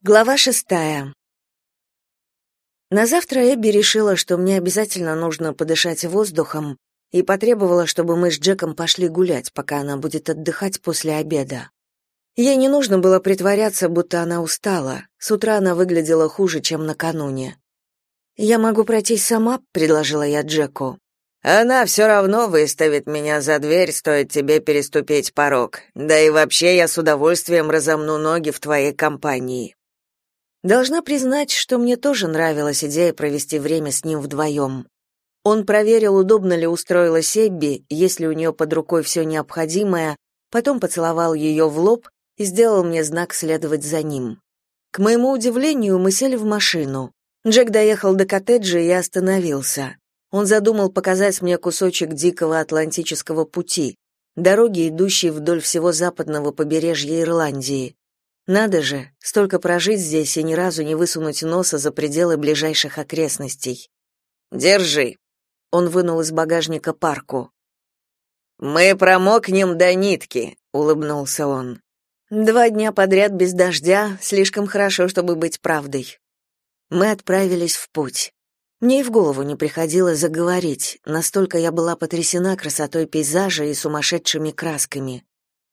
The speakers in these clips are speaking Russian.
Глава шестая. На завтра Эбби решила, что мне обязательно нужно подышать воздухом, и потребовала, чтобы мы с Джеком пошли гулять, пока она будет отдыхать после обеда. Ей не нужно было притворяться, будто она устала. С утра она выглядела хуже, чем накануне. «Я могу пройтись сама», — предложила я Джеку. «Она все равно выставит меня за дверь, стоит тебе переступить порог. Да и вообще я с удовольствием разомну ноги в твоей компании». Должна признать, что мне тоже нравилась идея провести время с ним вдвоем. Он проверил, удобно ли устроилась Эбби, есть ли у нее под рукой все необходимое, потом поцеловал ее в лоб и сделал мне знак следовать за ним. К моему удивлению, мы сели в машину. Джек доехал до коттеджа и остановился. Он задумал показать мне кусочек дикого Атлантического пути, дороги, идущей вдоль всего западного побережья Ирландии. Надо же, столько прожить здесь и ни разу не высунуть носа за пределы ближайших окрестностей. Держи. Он вынул из багажника парку. Мы промокнем до нитки, улыбнулся он. Два дня подряд без дождя слишком хорошо, чтобы быть правдой. Мы отправились в путь. Мне и в голову не приходило заговорить, настолько я была потрясена красотой пейзажа и сумасшедшими красками.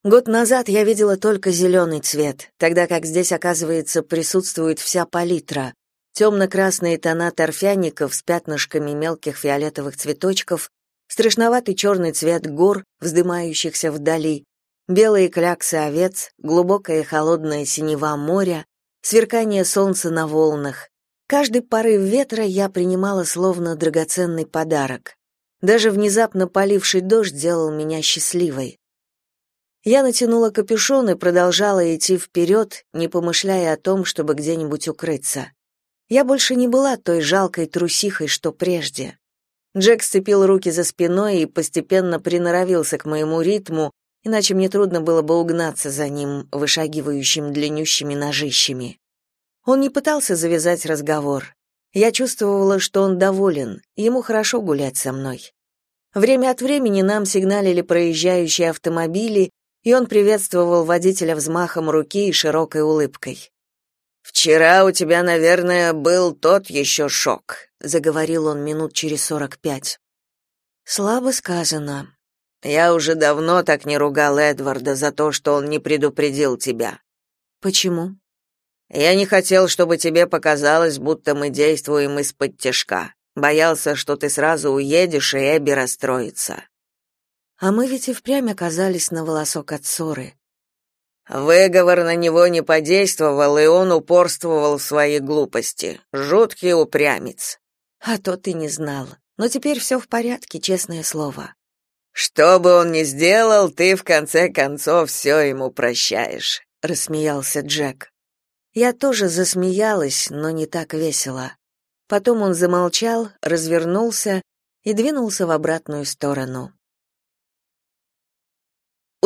Год назад я видела только зеленый цвет, тогда как здесь, оказывается, присутствует вся палитра. Темно-красные тона торфяников с пятнышками мелких фиолетовых цветочков, страшноватый черный цвет гор, вздымающихся вдали, белые кляксы овец, глубокое холодное синева моря, сверкание солнца на волнах. Каждый порыв ветра я принимала словно драгоценный подарок. Даже внезапно поливший дождь делал меня счастливой. Я натянула капюшон и продолжала идти вперед, не помышляя о том, чтобы где-нибудь укрыться. Я больше не была той жалкой трусихой, что прежде. Джек сцепил руки за спиной и постепенно приноровился к моему ритму, иначе мне трудно было бы угнаться за ним, вышагивающим длиннющими ножищами. Он не пытался завязать разговор. Я чувствовала, что он доволен, ему хорошо гулять со мной. Время от времени нам сигналили проезжающие автомобили, и он приветствовал водителя взмахом руки и широкой улыбкой. «Вчера у тебя, наверное, был тот еще шок», — заговорил он минут через сорок пять. «Слабо сказано». «Я уже давно так не ругал Эдварда за то, что он не предупредил тебя». «Почему?» «Я не хотел, чтобы тебе показалось, будто мы действуем из-под тяжка. Боялся, что ты сразу уедешь, и Эбби расстроится. А мы ведь и впрямь оказались на волосок от ссоры. Выговор на него не подействовал, и он упорствовал в своей глупости. Жуткий упрямец. А то ты не знал. Но теперь все в порядке, честное слово. Что бы он ни сделал, ты в конце концов все ему прощаешь, рассмеялся Джек. Я тоже засмеялась, но не так весело. Потом он замолчал, развернулся и двинулся в обратную сторону.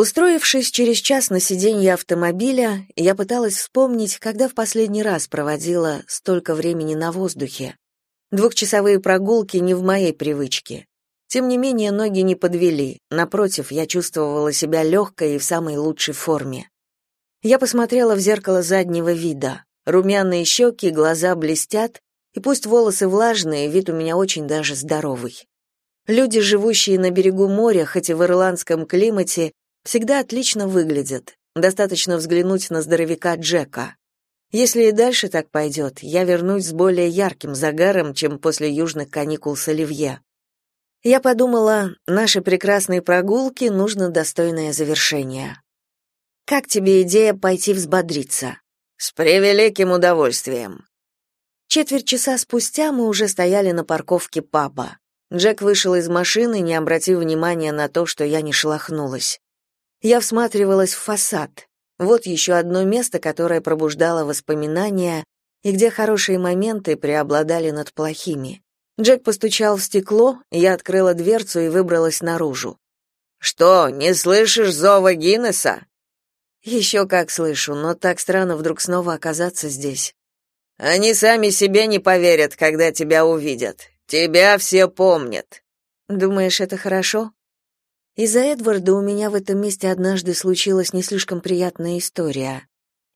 Устроившись через час на сиденье автомобиля, я пыталась вспомнить, когда в последний раз проводила столько времени на воздухе. Двухчасовые прогулки не в моей привычке. Тем не менее, ноги не подвели. Напротив, я чувствовала себя легкой и в самой лучшей форме. Я посмотрела в зеркало заднего вида. Румяные щеки, глаза блестят, и пусть волосы влажные, вид у меня очень даже здоровый. Люди, живущие на берегу моря, хоть и в ирландском климате, всегда отлично выглядят. Достаточно взглянуть на здоровяка Джека. Если и дальше так пойдет, я вернусь с более ярким загаром, чем после южных каникул с Оливье. Я подумала, наши прекрасные прогулки нужно достойное завершение. Как тебе идея пойти взбодриться? С превеликим удовольствием. Четверть часа спустя мы уже стояли на парковке паба. Джек вышел из машины, не обратив внимания на то, что я не шелохнулась. Я всматривалась в фасад. Вот еще одно место, которое пробуждало воспоминания и где хорошие моменты преобладали над плохими. Джек постучал в стекло, я открыла дверцу и выбралась наружу. «Что, не слышишь зова Гиннеса?» «Еще как слышу, но так странно вдруг снова оказаться здесь». «Они сами себе не поверят, когда тебя увидят. Тебя все помнят». «Думаешь, это хорошо?» Из-за Эдварда у меня в этом месте однажды случилась не слишком приятная история.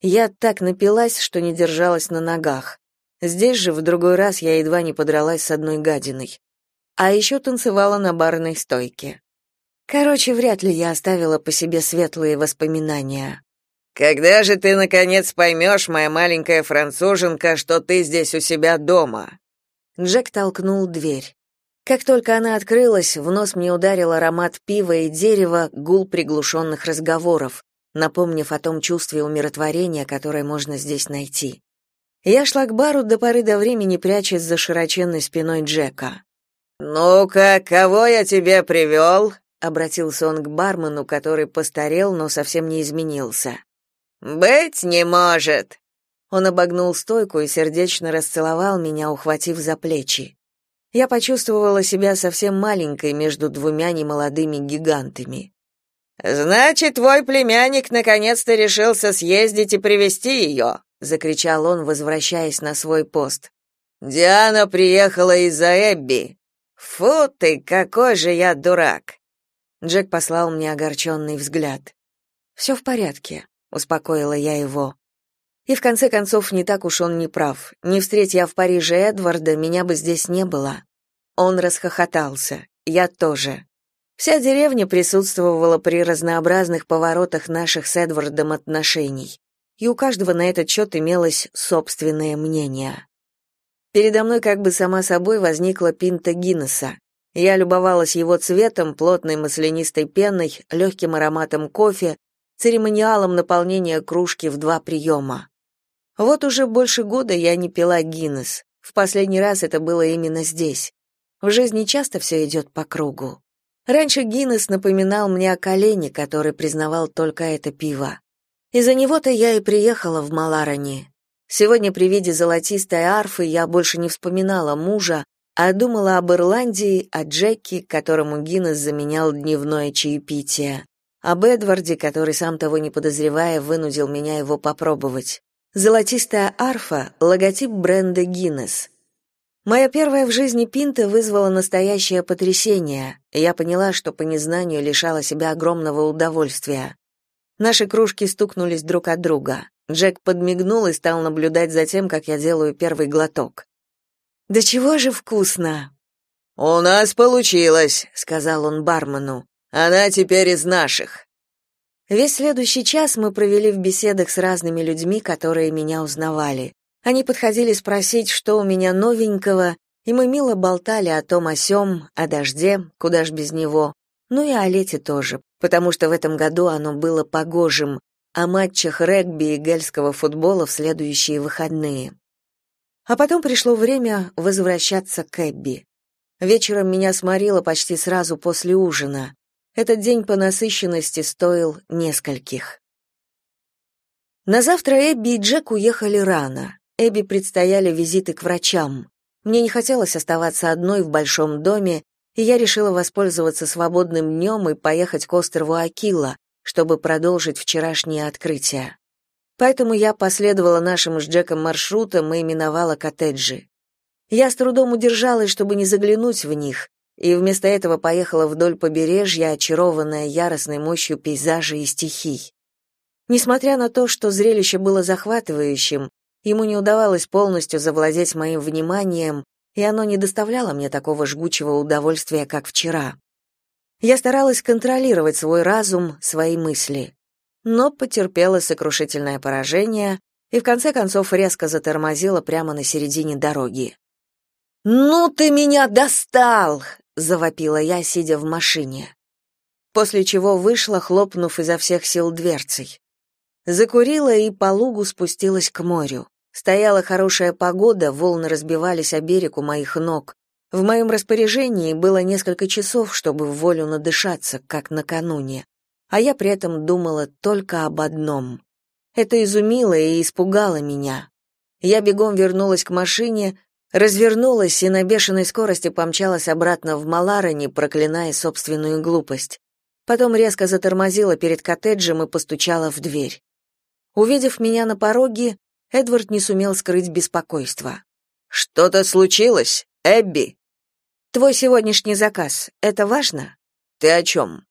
Я так напилась, что не держалась на ногах. Здесь же в другой раз я едва не подралась с одной гадиной. А еще танцевала на барной стойке. Короче, вряд ли я оставила по себе светлые воспоминания. Когда же ты наконец поймешь, моя маленькая француженка, что ты здесь у себя дома? Джек толкнул дверь. Как только она открылась, в нос мне ударил аромат пива и дерева, гул приглушенных разговоров, напомнив о том чувстве умиротворения, которое можно здесь найти. Я шла к бару до поры до времени, прячась за широченной спиной Джека. «Ну-ка, кого я тебе привел?» — обратился он к бармену, который постарел, но совсем не изменился. «Быть не может!» Он обогнул стойку и сердечно расцеловал меня, ухватив за плечи. Я почувствовала себя совсем маленькой между двумя немолодыми гигантами. Значит, твой племянник наконец-то решился съездить и привести ее!» — закричал он, возвращаясь на свой пост. Диана приехала из-за Эбби. Фу ты, какой же я дурак. Джек послал мне огорченный взгляд. «Все в порядке, успокоила я его. И в конце концов, не так уж он не прав. Не встреть я в Париже Эдварда, меня бы здесь не было. Он расхохотался. Я тоже. Вся деревня присутствовала при разнообразных поворотах наших с Эдвардом отношений, и у каждого на этот счет имелось собственное мнение. Передо мной как бы сама собой возникла пинта Гиннесса. Я любовалась его цветом, плотной маслянистой пеной, легким ароматом кофе, церемониалом наполнения кружки в два приема. Вот уже больше года я не пила Гиннес. В последний раз это было именно здесь. В жизни часто все идет по кругу. Раньше Гиннес напоминал мне о колене, который признавал только это пиво. Из-за него-то я и приехала в Маларани. Сегодня при виде золотистой арфы я больше не вспоминала мужа, а думала об Ирландии, о Джеки, которому Гиннес заменял дневное чаепитие, об Эдварде, который, сам того не подозревая, вынудил меня его попробовать. Золотистая арфа — логотип бренда Guinness. Моя первая в жизни пинта вызвала настоящее потрясение. Я поняла, что по незнанию лишала себя огромного удовольствия. Наши кружки стукнулись друг от друга. Джек подмигнул и стал наблюдать за тем, как я делаю первый глоток. «Да чего же вкусно!» «У нас получилось», — сказал он бармену. «Она теперь из наших». Весь следующий час мы провели в беседах с разными людьми, которые меня узнавали. Они подходили спросить, что у меня новенького, и мы мило болтали о том о сём, о дожде, куда ж без него, ну и о лете тоже, потому что в этом году оно было погожим, о матчах регби и гельского футбола в следующие выходные. А потом пришло время возвращаться к Эбби. Вечером меня сморило почти сразу после ужина. Этот день по насыщенности стоил нескольких. На завтра Эбби и Джек уехали рано. Эбби предстояли визиты к врачам. Мне не хотелось оставаться одной в большом доме, и я решила воспользоваться свободным днем и поехать к острову Акила, чтобы продолжить вчерашнее открытие. Поэтому я последовала нашим с Джеком маршрутам и миновала коттеджи. Я с трудом удержалась, чтобы не заглянуть в них, и вместо этого поехала вдоль побережья, очарованная яростной мощью пейзажа и стихий. Несмотря на то, что зрелище было захватывающим, ему не удавалось полностью завладеть моим вниманием, и оно не доставляло мне такого жгучего удовольствия, как вчера. Я старалась контролировать свой разум, свои мысли, но потерпела сокрушительное поражение и в конце концов резко затормозила прямо на середине дороги. «Ну ты меня достал!» Завопила я, сидя в машине. После чего вышла, хлопнув изо всех сил дверцей. Закурила и по лугу спустилась к морю. Стояла хорошая погода, волны разбивались о берег у моих ног. В моем распоряжении было несколько часов, чтобы в волю надышаться, как накануне. А я при этом думала только об одном. Это изумило и испугало меня. Я бегом вернулась к машине, развернулась и на бешеной скорости помчалась обратно в Маларони, проклиная собственную глупость. Потом резко затормозила перед коттеджем и постучала в дверь. Увидев меня на пороге, Эдвард не сумел скрыть беспокойство. «Что-то случилось, Эбби?» «Твой сегодняшний заказ. Это важно?» «Ты о чем?»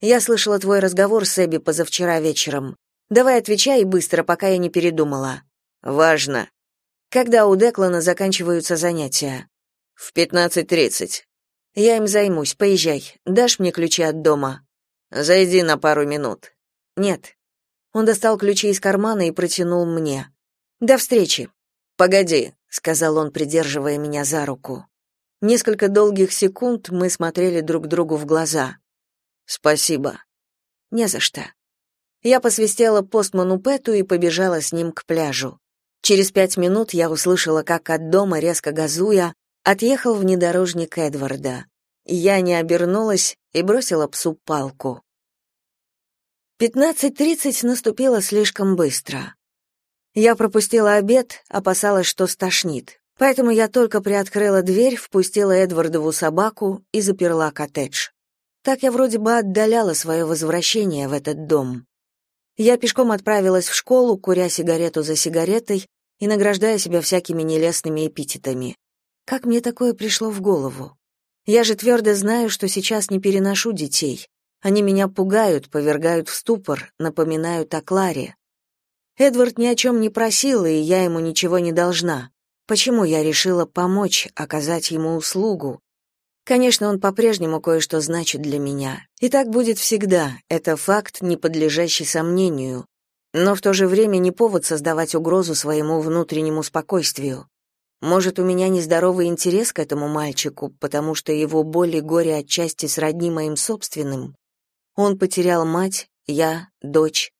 «Я слышала твой разговор с Эбби позавчера вечером. Давай отвечай быстро, пока я не передумала. Важно. Когда у Деклана заканчиваются занятия? В 15:30. Я им займусь. Поезжай. Дашь мне ключи от дома? Зайди на пару минут. Нет. Он достал ключи из кармана и протянул мне. До встречи. Погоди, сказал он, придерживая меня за руку. Несколько долгих секунд мы смотрели друг другу в глаза. Спасибо. Не за что. Я посвистела постману Пэту и побежала с ним к пляжу. Через пять минут я услышала, как от дома, резко газуя, отъехал внедорожник Эдварда. Я не обернулась и бросила псу палку. Пятнадцать тридцать наступило слишком быстро. Я пропустила обед, опасалась, что стошнит. Поэтому я только приоткрыла дверь, впустила Эдвардову собаку и заперла коттедж. Так я вроде бы отдаляла свое возвращение в этот дом. Я пешком отправилась в школу, куря сигарету за сигаретой и награждая себя всякими нелестными эпитетами. Как мне такое пришло в голову? Я же твердо знаю, что сейчас не переношу детей. Они меня пугают, повергают в ступор, напоминают о Кларе. Эдвард ни о чем не просил, и я ему ничего не должна. Почему я решила помочь, оказать ему услугу? Конечно, он по-прежнему кое-что значит для меня. И так будет всегда. Это факт, не подлежащий сомнению. Но в то же время не повод создавать угрозу своему внутреннему спокойствию. Может, у меня нездоровый интерес к этому мальчику, потому что его боль и горе отчасти сродни моим собственным. Он потерял мать, я — дочь.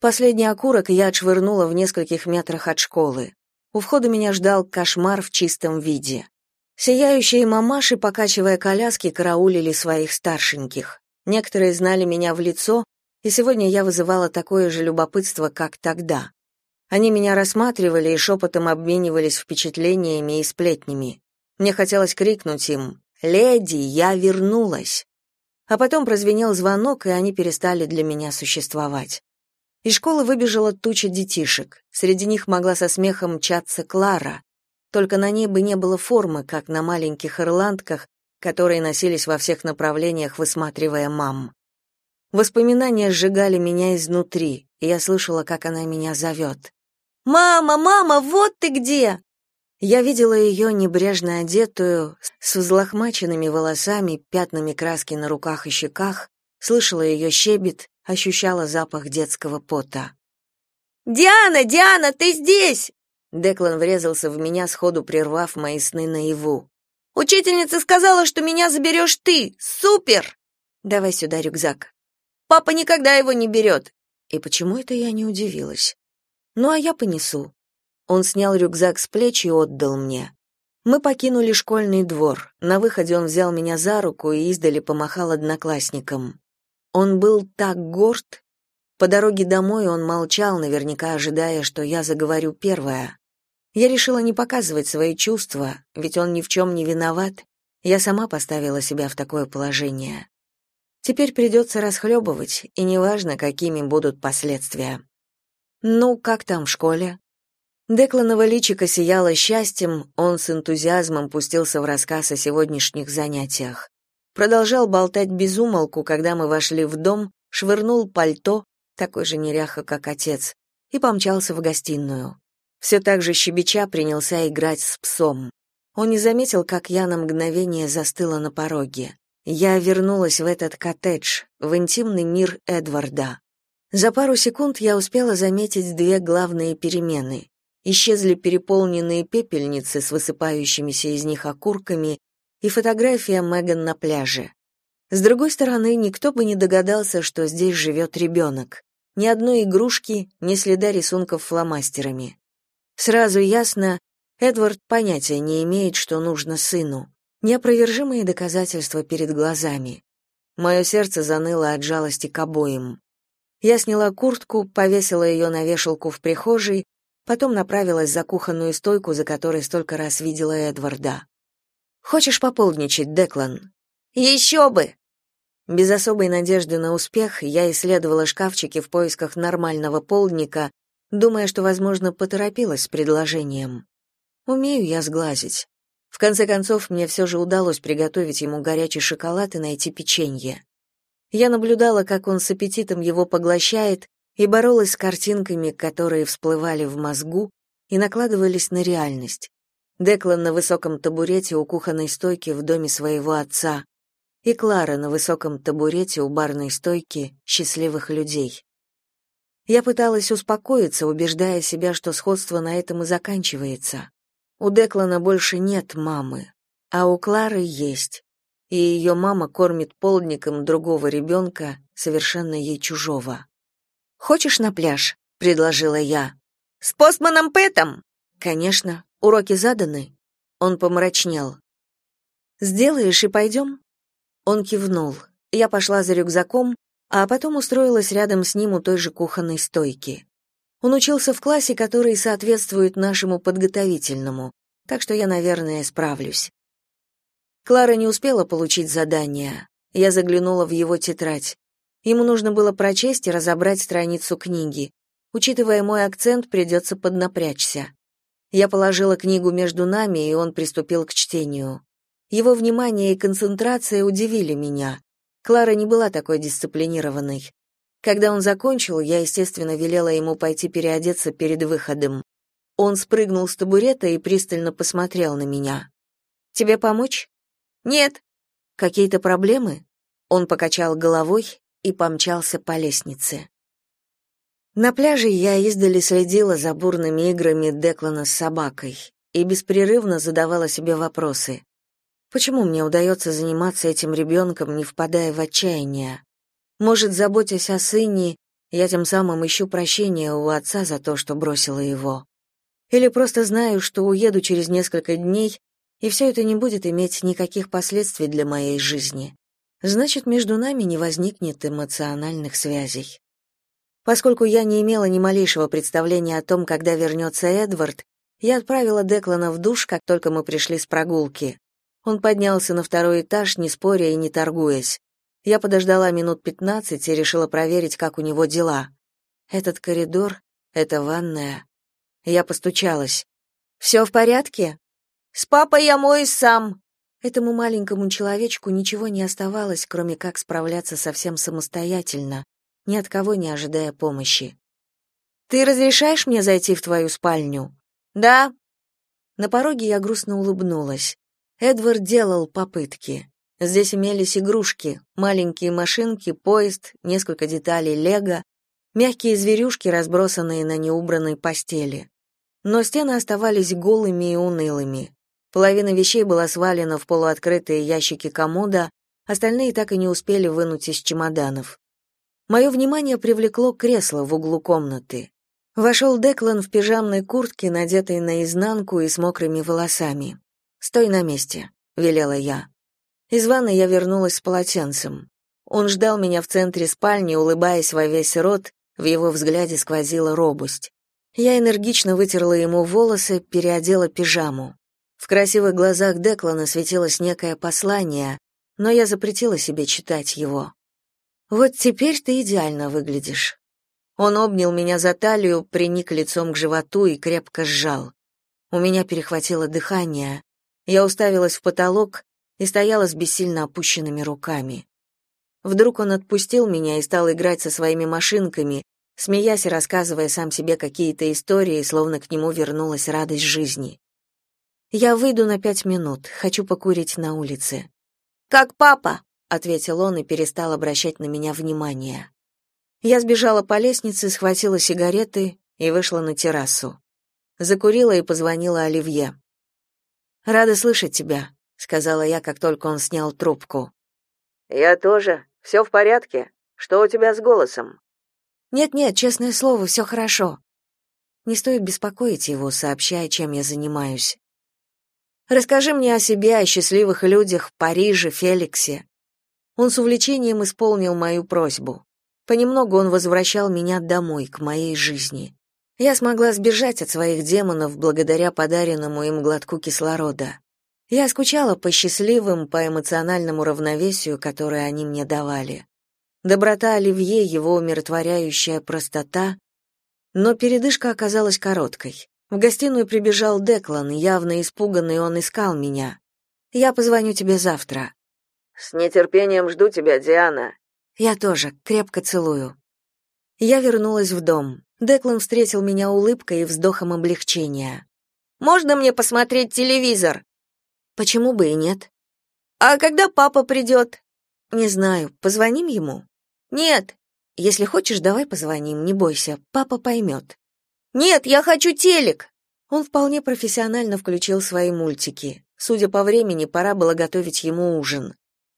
Последний окурок я отшвырнула в нескольких метрах от школы. У входа меня ждал кошмар в чистом виде. Сияющие мамаши, покачивая коляски, караулили своих старшеньких. Некоторые знали меня в лицо, и сегодня я вызывала такое же любопытство, как тогда. Они меня рассматривали и шепотом обменивались впечатлениями и сплетнями. Мне хотелось крикнуть им «Леди, я вернулась!». А потом прозвенел звонок, и они перестали для меня существовать. Из школы выбежала туча детишек. Среди них могла со смехом мчаться Клара. Только на ней бы не было формы, как на маленьких ирландках, которые носились во всех направлениях, высматривая мам. Воспоминания сжигали меня изнутри, и я слышала, как она меня зовет. «Мама, мама, вот ты где!» Я видела ее небрежно одетую, с взлохмаченными волосами, пятнами краски на руках и щеках, слышала ее щебет, ощущала запах детского пота. «Диана, Диана, ты здесь!» Деклан врезался в меня, сходу прервав мои сны наяву. «Учительница сказала, что меня заберешь ты! Супер!» «Давай сюда рюкзак». «Папа никогда его не берет!» И почему это я не удивилась? Ну, а я понесу. Он снял рюкзак с плеч и отдал мне. Мы покинули школьный двор. На выходе он взял меня за руку и издали помахал одноклассникам. Он был так горд. По дороге домой он молчал, наверняка ожидая, что я заговорю первая. Я решила не показывать свои чувства, ведь он ни в чем не виноват. Я сама поставила себя в такое положение. Теперь придется расхлебывать, и неважно, какими будут последствия. «Ну, как там в школе?» Декланова личико сияло счастьем, он с энтузиазмом пустился в рассказ о сегодняшних занятиях. Продолжал болтать без умолку, когда мы вошли в дом, швырнул пальто, такой же неряха, как отец, и помчался в гостиную. Все так же щебеча принялся играть с псом. Он не заметил, как я на мгновение застыла на пороге. Я вернулась в этот коттедж, в интимный мир Эдварда. За пару секунд я успела заметить две главные перемены. Исчезли переполненные пепельницы с высыпающимися из них окурками и фотография Меган на пляже. С другой стороны, никто бы не догадался, что здесь живет ребенок. Ни одной игрушки, ни следа рисунков фломастерами. Сразу ясно, Эдвард понятия не имеет, что нужно сыну. Неопровержимые доказательства перед глазами. Мое сердце заныло от жалости к обоим. Я сняла куртку, повесила ее на вешалку в прихожей, потом направилась за кухонную стойку, за которой столько раз видела Эдварда. «Хочешь пополничать, Деклан?» «Еще бы!» Без особой надежды на успех я исследовала шкафчики в поисках нормального полдника, думая, что, возможно, поторопилась с предложением. Умею я сглазить. В конце концов, мне все же удалось приготовить ему горячий шоколад и найти печенье. Я наблюдала, как он с аппетитом его поглощает, и боролась с картинками, которые всплывали в мозгу и накладывались на реальность. Деклан на высоком табурете у кухонной стойки в доме своего отца, и Клара на высоком табурете у барной стойки счастливых людей. Я пыталась успокоиться, убеждая себя, что сходство на этом и заканчивается. У Деклана больше нет мамы, а у Клары есть. И ее мама кормит полдником другого ребенка, совершенно ей чужого. «Хочешь на пляж?» — предложила я. «С постманом Пэтом?» «Конечно. Уроки заданы?» Он помрачнел. «Сделаешь и пойдем?» Он кивнул. Я пошла за рюкзаком, а потом устроилась рядом с ним у той же кухонной стойки. Он учился в классе, который соответствует нашему подготовительному, так что я, наверное, справлюсь. Клара не успела получить задание. Я заглянула в его тетрадь. Ему нужно было прочесть и разобрать страницу книги. Учитывая мой акцент, придется поднапрячься. Я положила книгу между нами, и он приступил к чтению. Его внимание и концентрация удивили меня. Клара не была такой дисциплинированной. Когда он закончил, я, естественно, велела ему пойти переодеться перед выходом. Он спрыгнул с табурета и пристально посмотрел на меня. «Тебе помочь?» «Нет». «Какие-то проблемы?» Он покачал головой и помчался по лестнице. На пляже я издали следила за бурными играми Деклана с собакой и беспрерывно задавала себе вопросы. Почему мне удается заниматься этим ребенком, не впадая в отчаяние? Может, заботясь о сыне, я тем самым ищу прощения у отца за то, что бросила его. Или просто знаю, что уеду через несколько дней, и все это не будет иметь никаких последствий для моей жизни. Значит, между нами не возникнет эмоциональных связей. Поскольку я не имела ни малейшего представления о том, когда вернется Эдвард, я отправила Деклана в душ, как только мы пришли с прогулки. Он поднялся на второй этаж, не споря и не торгуясь. Я подождала минут пятнадцать и решила проверить, как у него дела. Этот коридор, эта ванная. Я постучалась. «Все в порядке?» «С папой я моюсь сам». Этому маленькому человечку ничего не оставалось, кроме как справляться совсем самостоятельно, ни от кого не ожидая помощи. «Ты разрешаешь мне зайти в твою спальню?» «Да». На пороге я грустно улыбнулась. Эдвард делал попытки. Здесь имелись игрушки, маленькие машинки, поезд, несколько деталей лего, мягкие зверюшки, разбросанные на неубранной постели. Но стены оставались голыми и унылыми. Половина вещей была свалена в полуоткрытые ящики комода, остальные так и не успели вынуть из чемоданов. Мое внимание привлекло кресло в углу комнаты. Вошел Деклан в пижамной куртке, надетой наизнанку и с мокрыми волосами. «Стой на месте», — велела я. Из ванной я вернулась с полотенцем. Он ждал меня в центре спальни, улыбаясь во весь рот, в его взгляде сквозила робость. Я энергично вытерла ему волосы, переодела пижаму. В красивых глазах Деклана светилось некое послание, но я запретила себе читать его. «Вот теперь ты идеально выглядишь». Он обнял меня за талию, приник лицом к животу и крепко сжал. У меня перехватило дыхание, я уставилась в потолок и стояла с бессильно опущенными руками. Вдруг он отпустил меня и стал играть со своими машинками, смеясь и рассказывая сам себе какие-то истории, словно к нему вернулась радость жизни. «Я выйду на пять минут, хочу покурить на улице». «Как папа?» — ответил он и перестал обращать на меня внимание. Я сбежала по лестнице, схватила сигареты и вышла на террасу. Закурила и позвонила Оливье. Рада слышать тебя, сказала я, как только он снял трубку. Я тоже. Все в порядке? Что у тебя с голосом? Нет-нет, честное слово, все хорошо. Не стоит беспокоить его, сообщая, чем я занимаюсь. Расскажи мне о себе, о счастливых людях в Париже, Феликсе. Он с увлечением исполнил мою просьбу. Понемногу он возвращал меня домой, к моей жизни. Я смогла сбежать от своих демонов благодаря подаренному им глотку кислорода. Я скучала по счастливым, по эмоциональному равновесию, которое они мне давали. Доброта Оливье, его умиротворяющая простота, но передышка оказалась короткой. В гостиную прибежал Деклан, явно испуганный, он искал меня. Я позвоню тебе завтра. С нетерпением жду тебя, Диана. Я тоже, крепко целую. Я вернулась в дом. Деклан встретил меня улыбкой и вздохом облегчения. «Можно мне посмотреть телевизор?» «Почему бы и нет?» «А когда папа придет?» «Не знаю. Позвоним ему?» «Нет». «Если хочешь, давай позвоним, не бойся. Папа поймет». «Нет, я хочу телек!» Он вполне профессионально включил свои мультики. Судя по времени, пора было готовить ему ужин.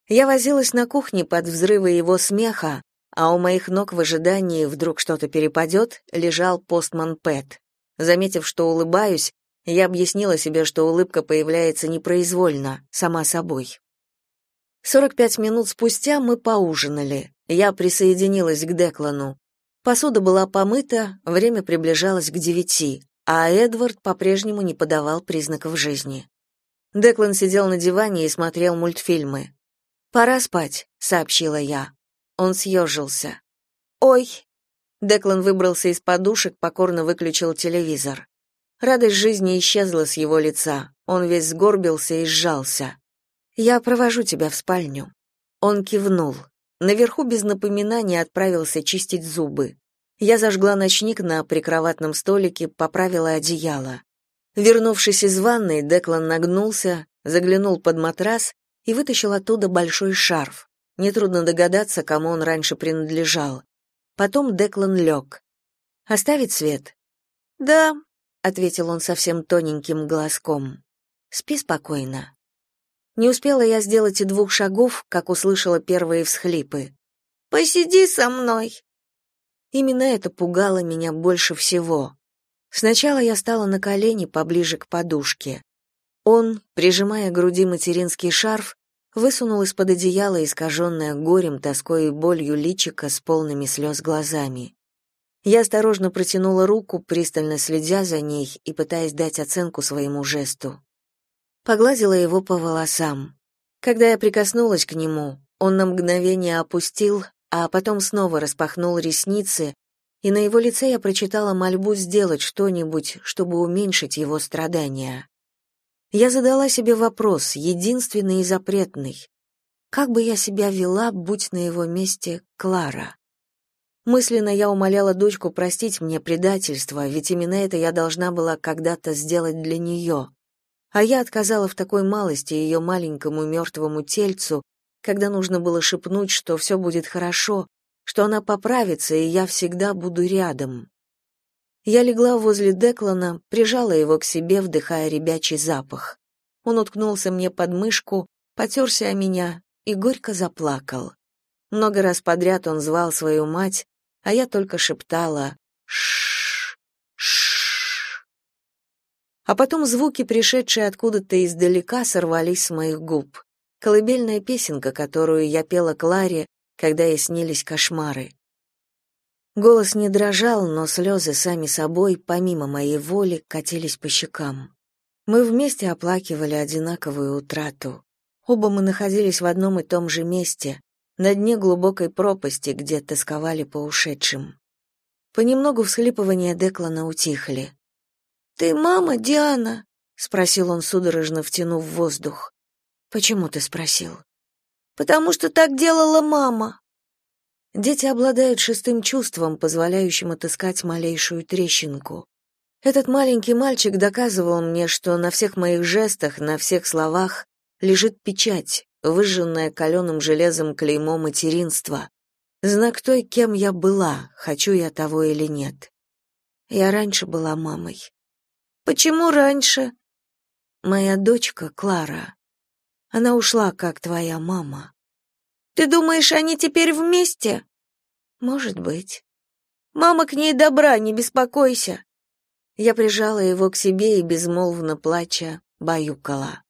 Я возилась на кухне под взрывы его смеха, а у моих ног в ожидании вдруг что-то перепадет, лежал постман Пэт. Заметив, что улыбаюсь, я объяснила себе, что улыбка появляется непроизвольно, сама собой. 45 минут спустя мы поужинали. Я присоединилась к Деклану. Посуда была помыта, время приближалось к девяти, а Эдвард по-прежнему не подавал признаков жизни. Деклан сидел на диване и смотрел мультфильмы. «Пора спать», — сообщила я. Он съежился. «Ой!» Деклан выбрался из подушек, покорно выключил телевизор. Радость жизни исчезла с его лица. Он весь сгорбился и сжался. «Я провожу тебя в спальню». Он кивнул. Наверху без напоминания отправился чистить зубы. Я зажгла ночник на прикроватном столике, поправила одеяло. Вернувшись из ванной, Деклан нагнулся, заглянул под матрас и вытащил оттуда большой шарф. Нетрудно догадаться, кому он раньше принадлежал. Потом Деклан лег. «Оставить свет?» «Да», — ответил он совсем тоненьким голоском. «Спи спокойно». Не успела я сделать и двух шагов, как услышала первые всхлипы. «Посиди со мной!» Именно это пугало меня больше всего. Сначала я стала на колени поближе к подушке. Он, прижимая к груди материнский шарф, высунул из-под одеяла искаженное горем, тоской и болью личико с полными слез глазами. Я осторожно протянула руку, пристально следя за ней и пытаясь дать оценку своему жесту. Погладила его по волосам. Когда я прикоснулась к нему, он на мгновение опустил, а потом снова распахнул ресницы, и на его лице я прочитала мольбу сделать что-нибудь, чтобы уменьшить его страдания. Я задала себе вопрос, единственный и запретный. Как бы я себя вела, будь на его месте Клара? Мысленно я умоляла дочку простить мне предательство, ведь именно это я должна была когда-то сделать для нее. А я отказала в такой малости ее маленькому мертвому тельцу, когда нужно было шепнуть, что все будет хорошо, что она поправится, и я всегда буду рядом. Я легла возле Деклана, прижала его к себе, вдыхая ребячий запах. Он уткнулся мне под мышку, потерся о меня и горько заплакал. Много раз подряд он звал свою мать, а я только шептала «Ш, ш». А потом звуки, пришедшие откуда-то издалека, сорвались с моих губ. Колыбельная песенка, которую я пела Кларе, когда ей снились кошмары. Голос не дрожал, но слезы сами собой, помимо моей воли, катились по щекам. Мы вместе оплакивали одинаковую утрату. Оба мы находились в одном и том же месте, на дне глубокой пропасти, где тосковали по ушедшим. Понемногу всхлипывания Деклана утихли. «Ты мама, Диана?» — спросил он, судорожно втянув воздух. «Почему ты спросил?» «Потому что так делала мама», Дети обладают шестым чувством, позволяющим отыскать малейшую трещинку. Этот маленький мальчик доказывал мне, что на всех моих жестах, на всех словах лежит печать, выжженная каленым железом клеймо материнства. Знак той, кем я была, хочу я того или нет. Я раньше была мамой. Почему раньше? Моя дочка Клара. Она ушла, как твоя мама. Ты думаешь, они теперь вместе? Может быть. Мама к ней добра, не беспокойся. Я прижала его к себе и безмолвно плача баюкала.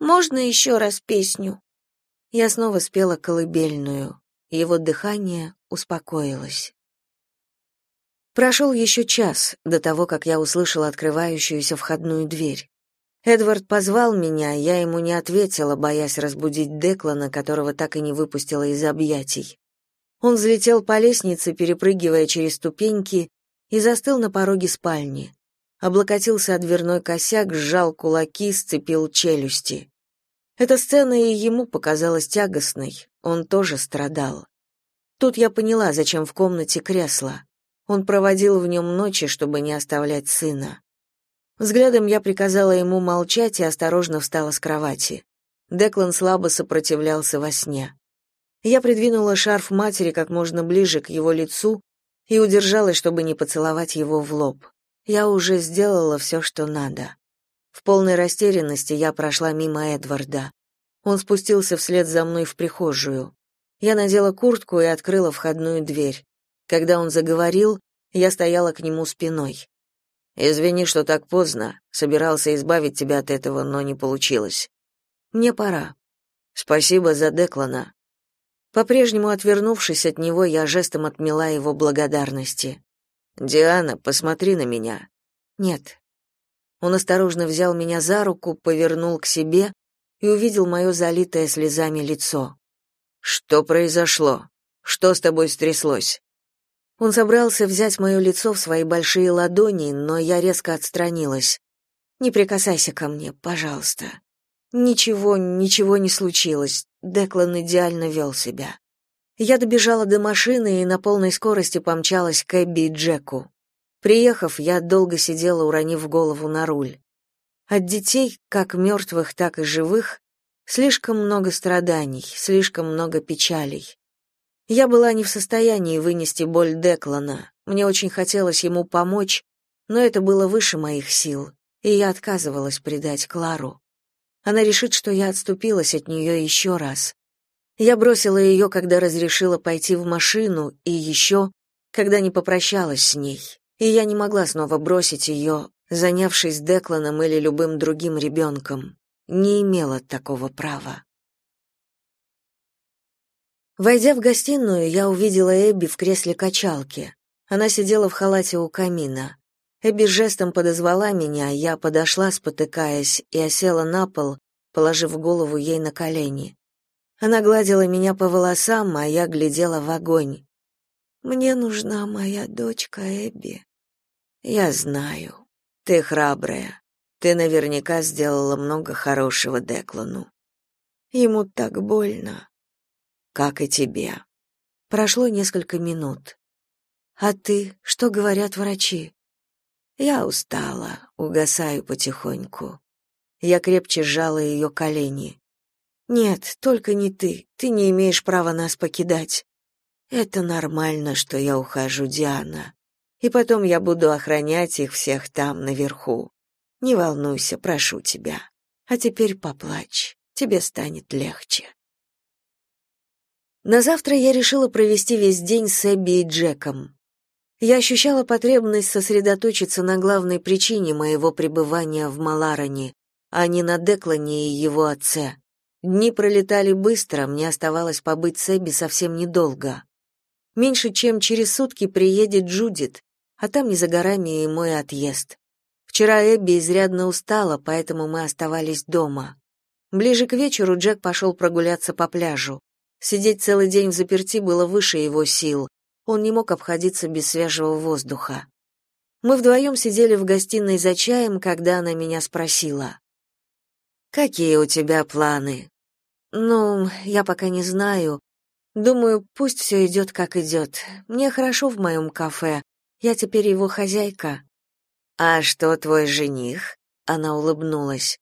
Можно еще раз песню? Я снова спела колыбельную. Его дыхание успокоилось. Прошел еще час до того, как я услышала открывающуюся входную дверь. Эдвард позвал меня, я ему не ответила, боясь разбудить Деклана, которого так и не выпустила из объятий. Он взлетел по лестнице, перепрыгивая через ступеньки, и застыл на пороге спальни. Облокотился о дверной косяк, сжал кулаки, сцепил челюсти. Эта сцена и ему показалась тягостной, он тоже страдал. Тут я поняла, зачем в комнате кресло. Он проводил в нем ночи, чтобы не оставлять сына. Взглядом я приказала ему молчать и осторожно встала с кровати. Деклан слабо сопротивлялся во сне. Я придвинула шарф матери как можно ближе к его лицу и удержалась, чтобы не поцеловать его в лоб. Я уже сделала все, что надо. В полной растерянности я прошла мимо Эдварда. Он спустился вслед за мной в прихожую. Я надела куртку и открыла входную дверь. Когда он заговорил, я стояла к нему спиной. «Извини, что так поздно. Собирался избавить тебя от этого, но не получилось. Мне пора. Спасибо за Деклана». По-прежнему отвернувшись от него, я жестом отмела его благодарности. «Диана, посмотри на меня». «Нет». Он осторожно взял меня за руку, повернул к себе и увидел мое залитое слезами лицо. «Что произошло? Что с тобой стряслось?» Он собрался взять мое лицо в свои большие ладони, но я резко отстранилась. «Не прикасайся ко мне, пожалуйста». Ничего, ничего не случилось. Деклан идеально вел себя. Я добежала до машины и на полной скорости помчалась к Эбби и Джеку. Приехав, я долго сидела, уронив голову на руль. От детей, как мертвых, так и живых, слишком много страданий, слишком много печалей. Я была не в состоянии вынести боль Деклана. Мне очень хотелось ему помочь, но это было выше моих сил, и я отказывалась предать Клару. Она решит, что я отступилась от нее еще раз. Я бросила ее, когда разрешила пойти в машину, и еще, когда не попрощалась с ней. И я не могла снова бросить ее, занявшись Декланом или любым другим ребенком. Не имела такого права. Войдя в гостиную, я увидела Эбби в кресле качалки. Она сидела в халате у камина. Эбби жестом подозвала меня, я подошла, спотыкаясь, и осела на пол, положив голову ей на колени. Она гладила меня по волосам, а я глядела в огонь. «Мне нужна моя дочка Эбби». «Я знаю. Ты храбрая. Ты наверняка сделала много хорошего Деклану. Ему так больно как и тебе. Прошло несколько минут. А ты, что говорят врачи? Я устала, угасаю потихоньку. Я крепче сжала ее колени. Нет, только не ты. Ты не имеешь права нас покидать. Это нормально, что я ухожу, Диана. И потом я буду охранять их всех там наверху. Не волнуйся, прошу тебя. А теперь поплачь. Тебе станет легче. На завтра я решила провести весь день с Эбби и Джеком. Я ощущала потребность сосредоточиться на главной причине моего пребывания в Маларане, а не на Деклане и его отце. Дни пролетали быстро, мне оставалось побыть с Эбби совсем недолго. Меньше чем через сутки приедет Джудит, а там не за горами и мой отъезд. Вчера Эбби изрядно устала, поэтому мы оставались дома. Ближе к вечеру Джек пошел прогуляться по пляжу. Сидеть целый день в заперти было выше его сил. Он не мог обходиться без свежего воздуха. Мы вдвоем сидели в гостиной за чаем, когда она меня спросила. «Какие у тебя планы?» «Ну, я пока не знаю. Думаю, пусть все идет, как идет. Мне хорошо в моем кафе. Я теперь его хозяйка». «А что твой жених?» Она улыбнулась.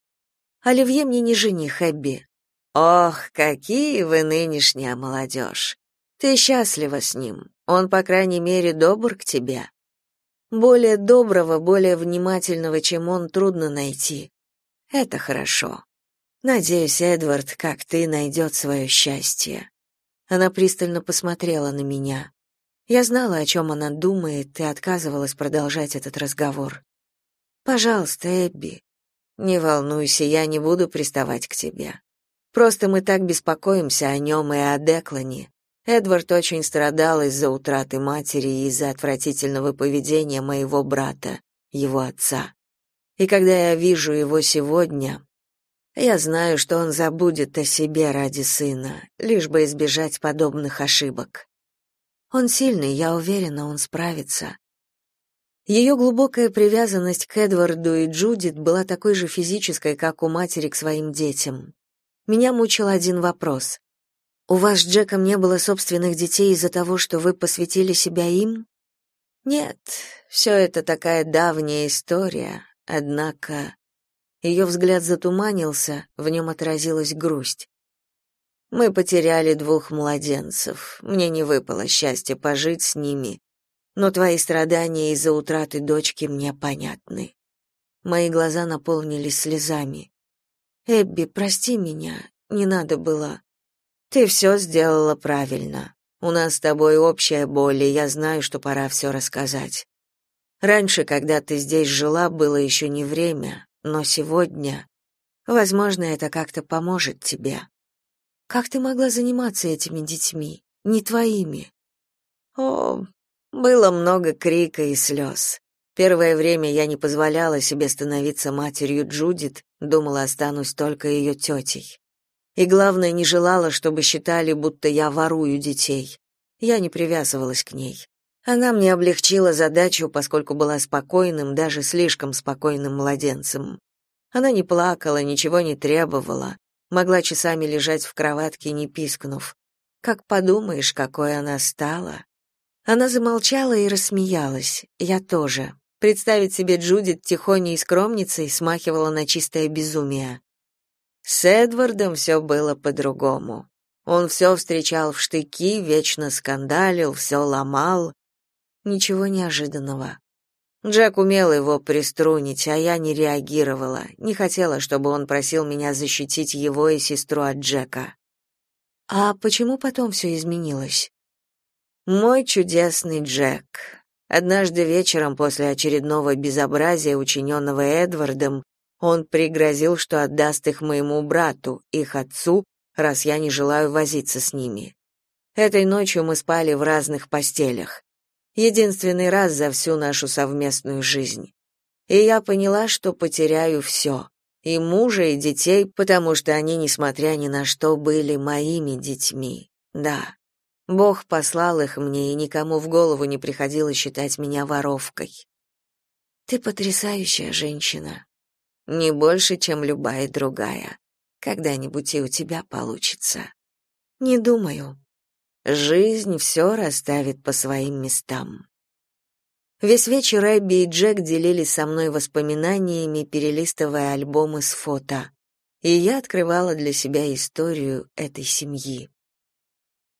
«Оливье мне не жених, Эбби. Ох, какие вы нынешняя молодежь! Ты счастлива с ним. Он, по крайней мере, добр к тебе. Более доброго, более внимательного, чем он, трудно найти. Это хорошо. Надеюсь, Эдвард, как ты, найдет свое счастье. Она пристально посмотрела на меня. Я знала, о чем она думает, и отказывалась продолжать этот разговор. Пожалуйста, Эбби, не волнуйся, я не буду приставать к тебе. Просто мы так беспокоимся о нем и о Деклане. Эдвард очень страдал из-за утраты матери и из-за отвратительного поведения моего брата, его отца. И когда я вижу его сегодня, я знаю, что он забудет о себе ради сына, лишь бы избежать подобных ошибок. Он сильный, я уверена, он справится. Ее глубокая привязанность к Эдварду и Джудит была такой же физической, как у матери к своим детям. Меня мучил один вопрос. У вас с Джеком не было собственных детей из-за того, что вы посвятили себя им? Нет, все это такая давняя история, однако ее взгляд затуманился, в нем отразилась грусть. Мы потеряли двух младенцев. Мне не выпало счастья пожить с ними, но твои страдания из-за утраты дочки мне понятны. Мои глаза наполнились слезами. Эбби, прости меня, не надо было. Ты все сделала правильно. У нас с тобой общая боль, и я знаю, что пора все рассказать. Раньше, когда ты здесь жила, было еще не время, но сегодня, возможно, это как-то поможет тебе. Как ты могла заниматься этими детьми, не твоими? О, было много крика и слез. Первое время я не позволяла себе становиться матерью Джудит, думала, останусь только ее тетей. И главное, не желала, чтобы считали, будто я ворую детей. Я не привязывалась к ней. Она мне облегчила задачу, поскольку была спокойным, даже слишком спокойным младенцем. Она не плакала, ничего не требовала, могла часами лежать в кроватке, не пискнув. Как подумаешь, какой она стала. Она замолчала и рассмеялась. Я тоже. Представить себе Джудит тихоней и скромницей смахивала на чистое безумие. С Эдвардом все было по-другому. Он все встречал в штыки, вечно скандалил, все ломал. Ничего неожиданного. Джек умел его приструнить, а я не реагировала, не хотела, чтобы он просил меня защитить его и сестру от Джека. А почему потом все изменилось? Мой чудесный Джек. Однажды вечером после очередного безобразия, учиненного Эдвардом, он пригрозил, что отдаст их моему брату, их отцу, раз я не желаю возиться с ними. Этой ночью мы спали в разных постелях. Единственный раз за всю нашу совместную жизнь. И я поняла, что потеряю все. И мужа, и детей, потому что они, несмотря ни на что, были моими детьми. Да. Бог послал их мне, и никому в голову не приходило считать меня воровкой. Ты потрясающая женщина, не больше, чем любая другая. Когда-нибудь и у тебя получится. Не думаю. Жизнь все расставит по своим местам. Весь вечер Эбби и Джек делились со мной воспоминаниями, перелистывая альбомы с фото. И я открывала для себя историю этой семьи.